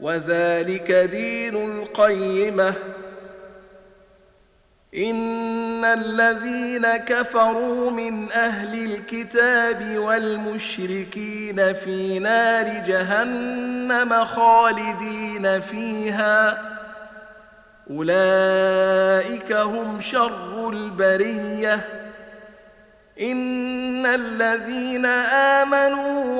وذلك دين القيمة. إن الذين كفروا من أهل الكتاب والمشركين في نار جهنم خالدين فيها. أولئك هم شر البرية. إن الذين آمنوا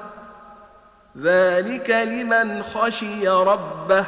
ذلك لمن خشي ربه.